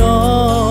door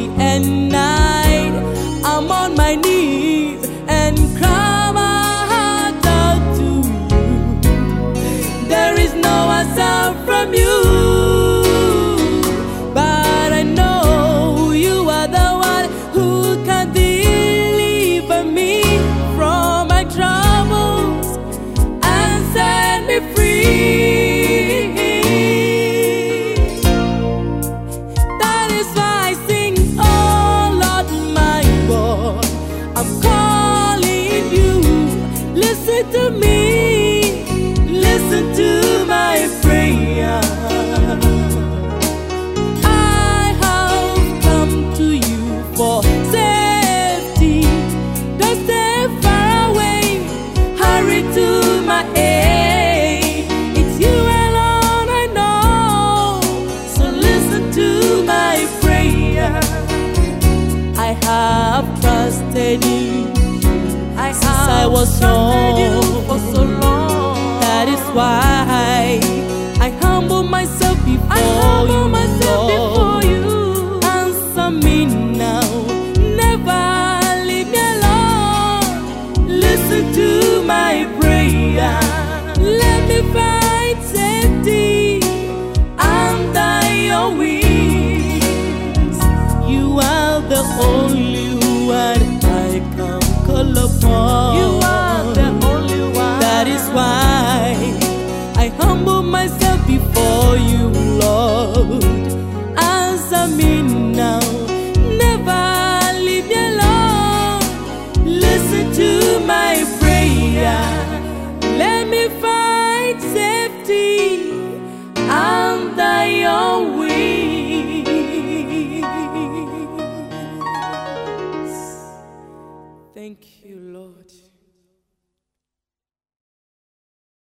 day and night. I'm on my knees and cry my heart out to you. There is no answer from you. for safety. Don't stay far away, hurry to my aid. It's you alone I know, so listen to my prayer. I have trusted you I since I was young for so long. That is why. fall. You are the only one. That is why I humble myself before you, Lord. As Answer me now. Never leave me alone. Listen to my prayer. Let me find safety under your wings. Thank you.